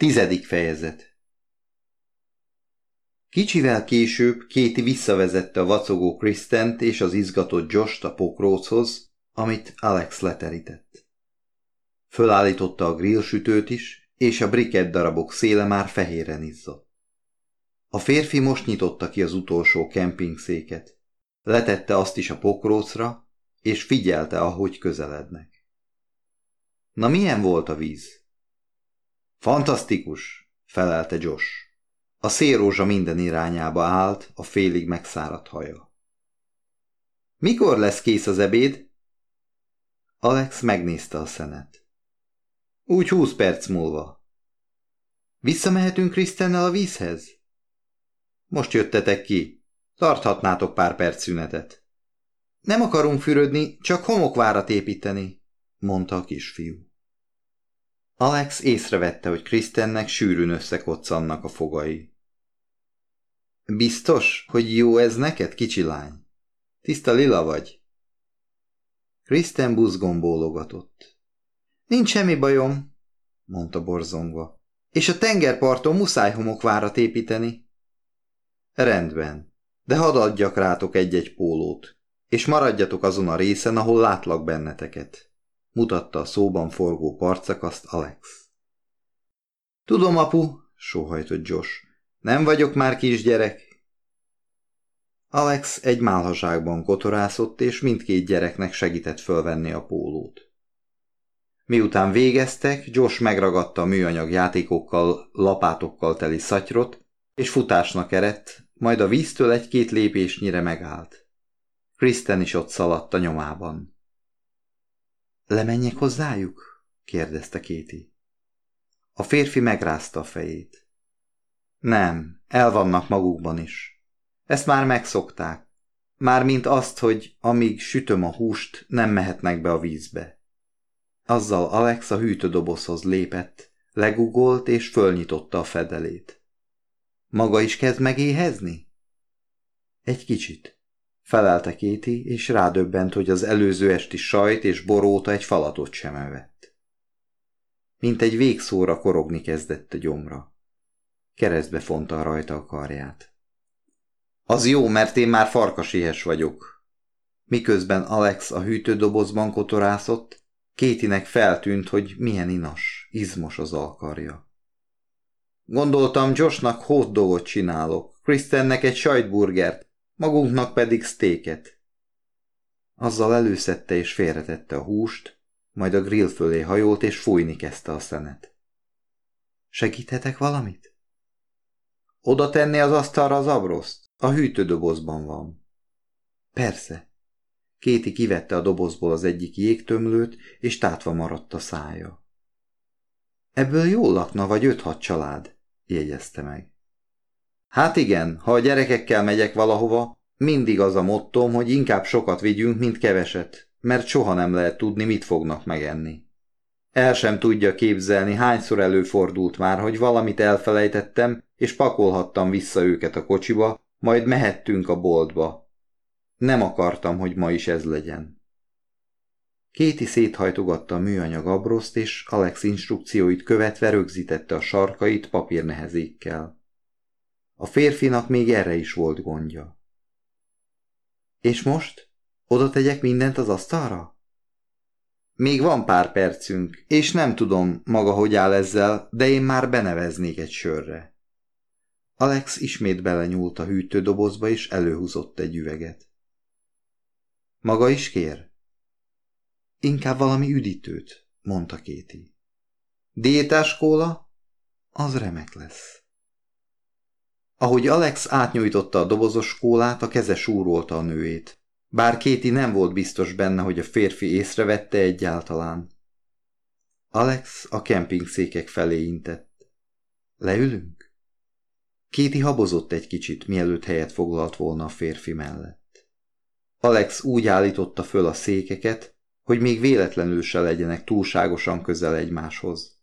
Tizedik fejezet Kicsivel később Kéti visszavezette a vacogó Krisztent és az izgatott Jost a pokróchoz, amit Alex leterített. Fölállította a grillsütőt is, és a briket darabok széle már fehéren izzott. A férfi most nyitotta ki az utolsó kempingszéket. Letette azt is a pokrócra, és figyelte, ahogy közelednek. Na milyen volt a víz? Fantasztikus, felelte Josh. A szélrózsa minden irányába állt, a félig megszáradt haja. Mikor lesz kész az ebéd? Alex megnézte a szenet. Úgy húsz perc múlva. Visszamehetünk Krisztennel a vízhez? Most jöttetek ki. Tarthatnátok pár perc szünetet. Nem akarunk fürödni, csak homokvárat építeni, mondta a kisfiú. Alex észrevette, hogy Krisztennek sűrűn összekoccannak a fogai. Biztos, hogy jó ez neked, kicsi lány? Tiszta lila vagy? Kristen buzgón bólogatott. Nincs semmi bajom, mondta borzongva. És a tengerparton muszáj homokvárat építeni. Rendben, de hadd adjak rátok egy-egy pólót, és maradjatok azon a részen, ahol látlak benneteket mutatta a szóban forgó parcakaszt Alex. Tudom, apu, sóhajtott Josh. Nem vagyok már kisgyerek. Alex egy málhaságban kotorászott, és mindkét gyereknek segített fölvenni a pólót. Miután végeztek, Josh megragadta a műanyag játékokkal, lapátokkal teli szatyrot, és futásnak erett, majd a víztől egy-két lépésnyire megállt. Kristen is ott szaladt a nyomában. Lemenjek hozzájuk? kérdezte Kéti. A férfi megrázta a fejét. Nem, el vannak magukban is. Ezt már megszokták. Mármint azt, hogy amíg sütöm a húst, nem mehetnek be a vízbe. Azzal Alex a hűtődobozhoz lépett, legugolt és fölnyitotta a fedelét. Maga is kezd megéhezni? Egy kicsit. Felelte Kéti, és rádöbbent, hogy az előző esti sajt és boróta egy falatot sem evett. Mint egy végszóra korogni kezdett a gyomra. Keresztbe fonta rajta a karját. Az jó, mert én már farkaséhes vagyok. Miközben Alex a hűtődobozban kotorászott, Kétinek feltűnt, hogy milyen inas, izmos az alkarja. Gondoltam, Joshnak hotdogot csinálok, Krisztennek egy sajtburgert, magunknak pedig sztéket. Azzal előszette és félretette a húst, majd a grill fölé hajolt és fújni kezdte a szenet. Segíthetek valamit? Oda tenni az asztalra az abroszt? A hűtődobozban van. Persze. Kéti kivette a dobozból az egyik jégtömlőt, és tátva maradt a szája. Ebből jól lakna vagy öt-hat család, jegyezte meg. Hát igen, ha a gyerekekkel megyek valahova, mindig az a mottom, hogy inkább sokat vigyünk, mint keveset, mert soha nem lehet tudni, mit fognak megenni. El sem tudja képzelni, hányszor előfordult már, hogy valamit elfelejtettem, és pakolhattam vissza őket a kocsiba, majd mehettünk a boltba. Nem akartam, hogy ma is ez legyen. Kéti széthajtogatta a műanyag abroszt, és Alex instrukcióit követve rögzítette a sarkait papírnehezékkel. A férfinak még erre is volt gondja. És most? Oda tegyek mindent az asztalra? Még van pár percünk, és nem tudom maga hogy áll ezzel, de én már beneveznék egy sörre. Alex ismét belenyúlt a hűtődobozba, és előhúzott egy üveget. Maga is kér? Inkább valami üdítőt, mondta Kéti. Diétás kóla? Az remek lesz. Ahogy Alex átnyújtotta a dobozos kólát, a keze súrolta a nőét. Bár Kéti nem volt biztos benne, hogy a férfi észrevette egyáltalán. Alex a kempingszékek felé intett. Leülünk? Kéti habozott egy kicsit, mielőtt helyet foglalt volna a férfi mellett. Alex úgy állította föl a székeket, hogy még véletlenül se legyenek túlságosan közel egymáshoz.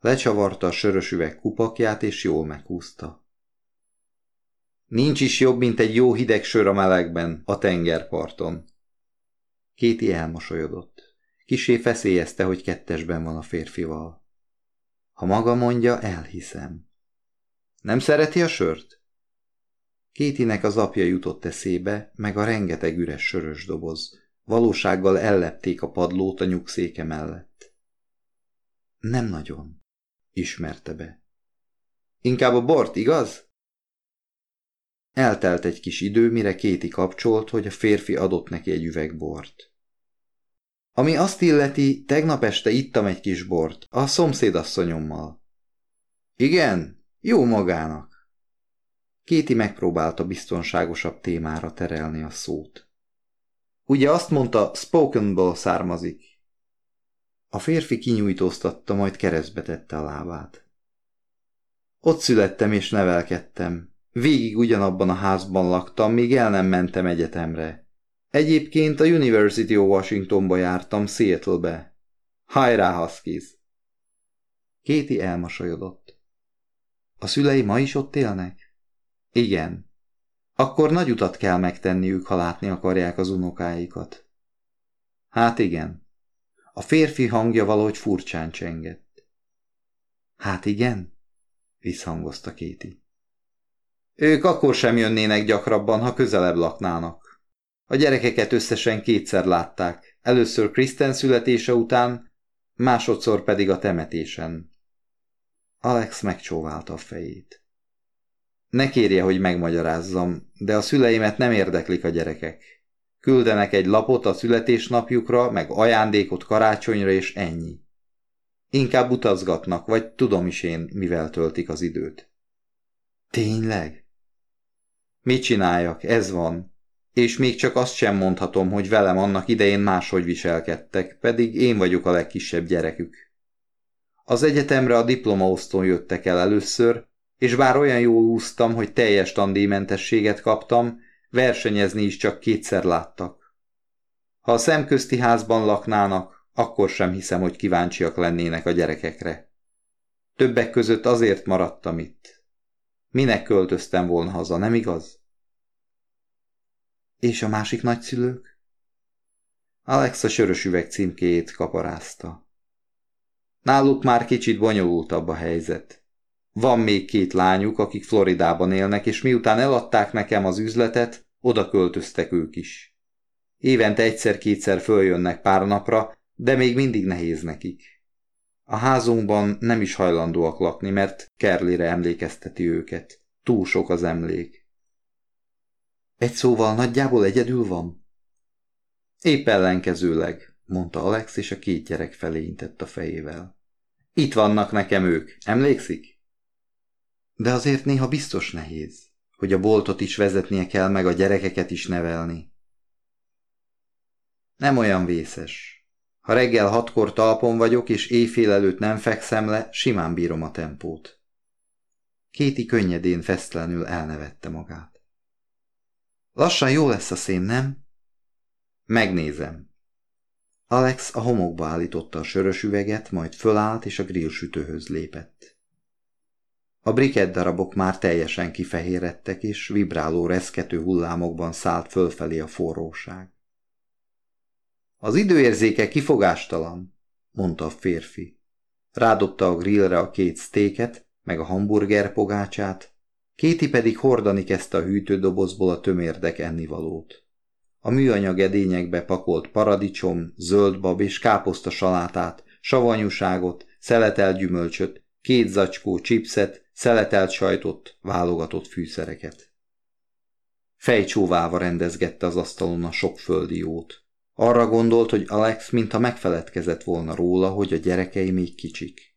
Lecsavarta a sörös üveg kupakját, és jól meghúzta. Nincs is jobb, mint egy jó hideg sör a melegben, a tengerparton. Kéti elmosolyodott. Kisé feszélyezte, hogy kettesben van a férfival. Ha maga mondja, elhiszem. Nem szereti a sört? Kétinek az apja jutott eszébe, meg a rengeteg üres sörös doboz. Valósággal ellepték a padlót a nyugszéke mellett. Nem nagyon, ismerte be. Inkább a bort, igaz? Eltelt egy kis idő, mire Kéti kapcsolt, hogy a férfi adott neki egy üveg bort. Ami azt illeti, tegnap este ittam egy kis bort, a szomszédasszonyommal. Igen, jó magának. Kéti megpróbálta biztonságosabb témára terelni a szót. Ugye azt mondta, spokenból származik. A férfi kinyújtóztatta, majd keresztbe tette a lábát. Ott születtem és nevelkedtem. Végig ugyanabban a házban laktam, míg el nem mentem egyetemre. Egyébként a University of Washingtonba jártam, Seattle-be. Hajrá, Huskies! Kéti elmosolyodott. A szülei ma is ott élnek? Igen. Akkor nagy utat kell megtenniük, ha látni akarják az unokáikat. Hát igen. A férfi hangja valahogy furcsán csengett. Hát igen? Visszhangozta Kéti. Ők akkor sem jönnének gyakrabban, ha közelebb laknának. A gyerekeket összesen kétszer látták, először Kristen születése után, másodszor pedig a temetésen. Alex megcsóválta a fejét. Ne kérje, hogy megmagyarázzam, de a szüleimet nem érdeklik a gyerekek. Küldenek egy lapot a születésnapjukra, meg ajándékot karácsonyra, és ennyi. Inkább utazgatnak, vagy tudom is én, mivel töltik az időt. Tényleg? Mit csináljak? Ez van. És még csak azt sem mondhatom, hogy velem annak idején máshogy viselkedtek, pedig én vagyok a legkisebb gyerekük. Az egyetemre a diplomaosztón jöttek el először, és bár olyan jól úsztam, hogy teljes tandíjmentességet kaptam, versenyezni is csak kétszer láttak. Ha a szemközti házban laknának, akkor sem hiszem, hogy kíváncsiak lennének a gyerekekre. Többek között azért maradtam itt. Minek költöztem volna haza, nem igaz? És a másik nagyszülők? Alex a sörös üveg címkéjét kaparázta. Náluk már kicsit bonyolultabb a helyzet. Van még két lányuk, akik Floridában élnek, és miután eladták nekem az üzletet, oda költöztek ők is. Évente egyszer-kétszer följönnek pár napra, de még mindig nehéz nekik. A házunkban nem is hajlandóak lakni, mert Kerlire emlékezteti őket. Túl sok az emlék. Egy szóval nagyjából egyedül van? Épp ellenkezőleg, mondta Alex, és a két gyerek felé intett a fejével. Itt vannak nekem ők, emlékszik? De azért néha biztos nehéz, hogy a boltot is vezetnie kell, meg a gyerekeket is nevelni. Nem olyan vészes. Ha reggel hatkor talpon vagyok, és éjfél előtt nem fekszem le, simán bírom a tempót. Kéti könnyedén fesztelenül elnevette magát. Lassan jó lesz a szén, nem? Megnézem. Alex a homokba állította a sörös üveget, majd fölállt és a grillsütőhöz lépett. A brikett darabok már teljesen kifehérettek, és vibráló reszkető hullámokban szállt fölfelé a forróság. Az időérzéke kifogástalan, mondta a férfi. Rádobta a grillre a két sztéket, meg a hamburger pogácsát, Kéti pedig hordani kezdte a hűtődobozból a tömérdek ennivalót. A műanyag edényekbe pakolt paradicsom, zöldbab és káposzta salátát, savanyúságot, szeletelt gyümölcsöt, két zacskó chipset, szeletelt sajtot, válogatott fűszereket. Fejcsóválva rendezgette az asztalon a sok földi jót. Arra gondolt, hogy Alex mintha megfeledkezett volna róla, hogy a gyerekei még kicsik.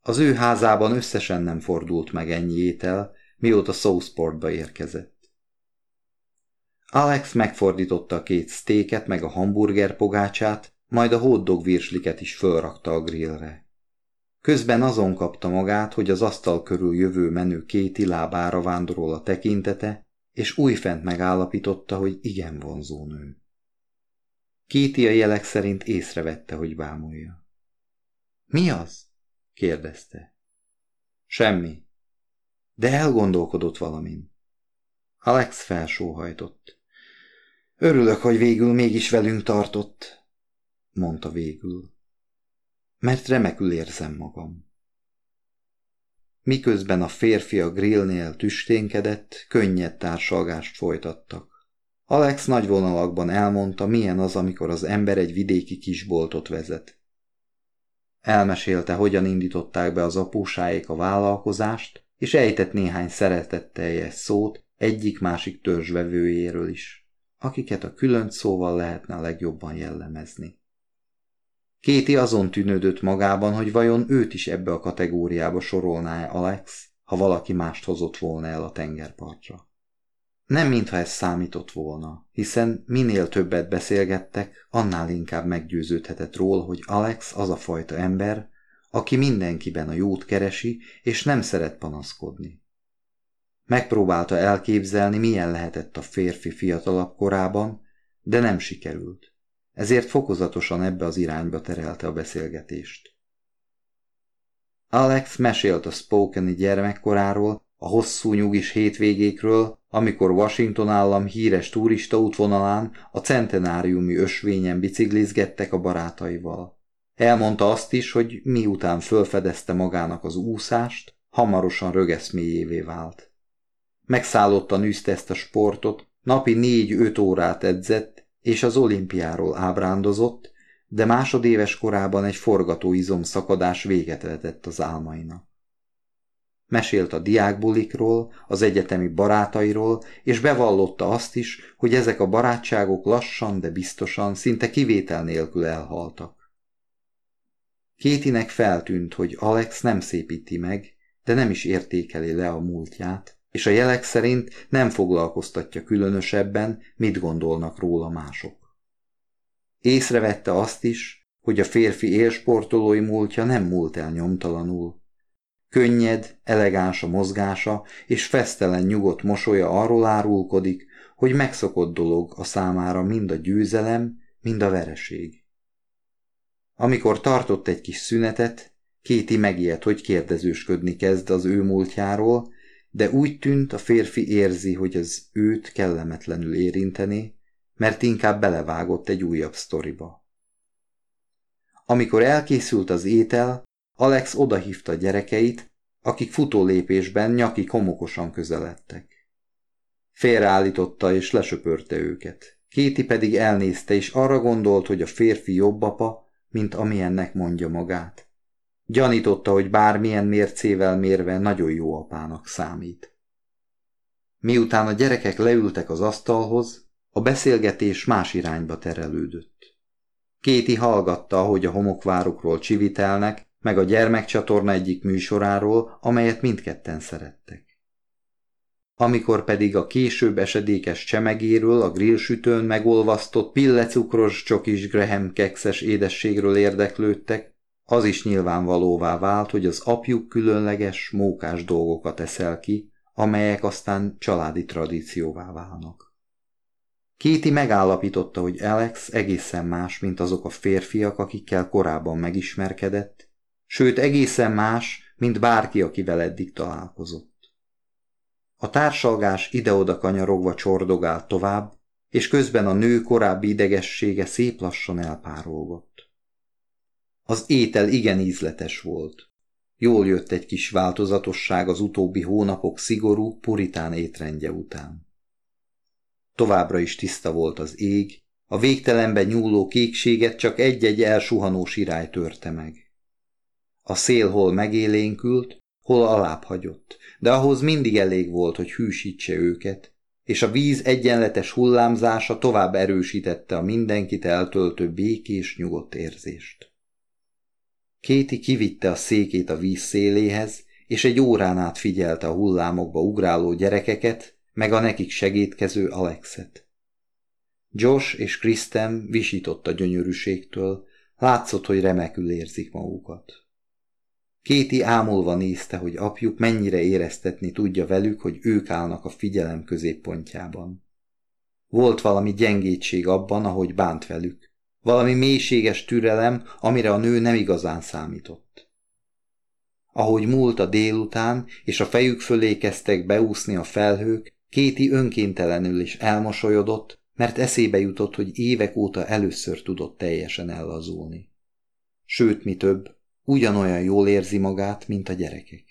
Az ő házában összesen nem fordult meg ennyi étel, mióta Southportba érkezett. Alex megfordította a két sztéket meg a hamburger pogácsát, majd a hotdog virsliket is fölrakta a grillre. Közben azon kapta magát, hogy az asztal körül jövő menő két lábára vándorol a tekintete, és újfent megállapította, hogy igen vonzó nő. Kéti a jelek szerint észrevette, hogy bámulja. Mi az? kérdezte. Semmi. De elgondolkodott valamin. Alex felsóhajtott. Örülök, hogy végül mégis velünk tartott, mondta végül. Mert remekül érzem magam. miközben a férfi a grillnél tüsténkedett, könnyed társalgást folytattak. Alex nagy vonalakban elmondta, milyen az, amikor az ember egy vidéki kisboltot vezet. Elmesélte, hogyan indították be az apósáék a vállalkozást, és ejtett néhány szeretetteljes szót egyik-másik törzsvevőjéről is, akiket a különc szóval lehetne legjobban jellemezni. Kéti azon tűnődött magában, hogy vajon őt is ebbe a kategóriába sorolná-e Alex, ha valaki mást hozott volna el a tengerpartra. Nem mintha ez számított volna, hiszen minél többet beszélgettek, annál inkább meggyőződhetett ról, hogy Alex az a fajta ember, aki mindenkiben a jót keresi, és nem szeret panaszkodni. Megpróbálta elképzelni, milyen lehetett a férfi fiatalabb korában, de nem sikerült. Ezért fokozatosan ebbe az irányba terelte a beszélgetést. Alex mesélt a Spokeni gyermekkoráról, a hosszú nyugis hétvégékről, amikor Washington állam híres turista útvonalán a centenáriumi ösvényen biciklizgettek a barátaival. Elmondta azt is, hogy miután fölfedezte magának az úszást, hamarosan rögeszméjévé vált. Megszállottan űzte ezt a sportot, napi négy-öt órát edzett, és az olimpiáról ábrándozott, de másodéves korában egy forgatóizom szakadás véget vetett az álmainak. Mesélt a diákbulikról, az egyetemi barátairól, és bevallotta azt is, hogy ezek a barátságok lassan, de biztosan, szinte kivétel nélkül elhaltak. Kétinek feltűnt, hogy Alex nem szépíti meg, de nem is értékeli le a múltját, és a jelek szerint nem foglalkoztatja különösebben, mit gondolnak róla mások. Észrevette azt is, hogy a férfi élsportolói múltja nem múlt el nyomtalanul, Könnyed, elegáns a mozgása, és fesztelen nyugodt mosolya arról árulkodik, hogy megszokott dolog a számára mind a győzelem, mind a vereség. Amikor tartott egy kis szünetet, Kéti megijedt, hogy kérdezősködni kezd az ő múltjáról, de úgy tűnt, a férfi érzi, hogy az őt kellemetlenül érinteni, mert inkább belevágott egy újabb sztoriba. Amikor elkészült az étel, Alex odahívta gyerekeit, akik futólépésben nyaki komokosan közeledtek. Félreállította és lesöpörte őket. Kéti pedig elnézte, és arra gondolt, hogy a férfi jobb apa, mint amilyennek mondja magát. Gyanította, hogy bármilyen mércével mérve nagyon jó apának számít. Miután a gyerekek leültek az asztalhoz, a beszélgetés más irányba terelődött. Kéti hallgatta, hogy a homokvárukról csivitelnek, meg a gyermekcsatorna egyik műsoráról, amelyet mindketten szerettek. Amikor pedig a később esedékes csemegéről, a grillsütőn megolvasztott pillecukros csokis Graham kekszes édességről érdeklődtek, az is nyilvánvalóvá vált, hogy az apjuk különleges, mókás dolgokat eszel ki, amelyek aztán családi tradícióvá válnak. Kéti megállapította, hogy Alex egészen más, mint azok a férfiak, akikkel korábban megismerkedett, sőt egészen más, mint bárki, akivel eddig találkozott. A társalgás ide-oda kanyarogva csordogált tovább, és közben a nő korábbi idegessége szép lassan elpárolgott. Az étel igen ízletes volt. Jól jött egy kis változatosság az utóbbi hónapok szigorú, puritán étrendje után. Továbbra is tiszta volt az ég, a végtelenbe nyúló kékséget csak egy-egy elsuhanó sirály törte meg. A szél hol megélénkült, hol alább hagyott, de ahhoz mindig elég volt, hogy hűsítse őket, és a víz egyenletes hullámzása tovább erősítette a mindenkit eltöltő békés, nyugodt érzést. Kéti kivitte a székét a víz széléhez, és egy órán át figyelte a hullámokba ugráló gyerekeket, meg a nekik segítkező Alexet. Josh és Kristen visított a gyönyörűségtől, látszott, hogy remekül érzik magukat. Kéti ámulva nézte, hogy apjuk mennyire éreztetni tudja velük, hogy ők állnak a figyelem középpontjában. Volt valami gyengétség abban, ahogy bánt velük. Valami mélységes türelem, amire a nő nem igazán számított. Ahogy múlt a délután, és a fejük fölé kezdtek beúszni a felhők, Kéti önkéntelenül is elmosolyodott, mert eszébe jutott, hogy évek óta először tudott teljesen ellazulni. Sőt, mi több, ugyanolyan jól érzi magát, mint a gyerekek.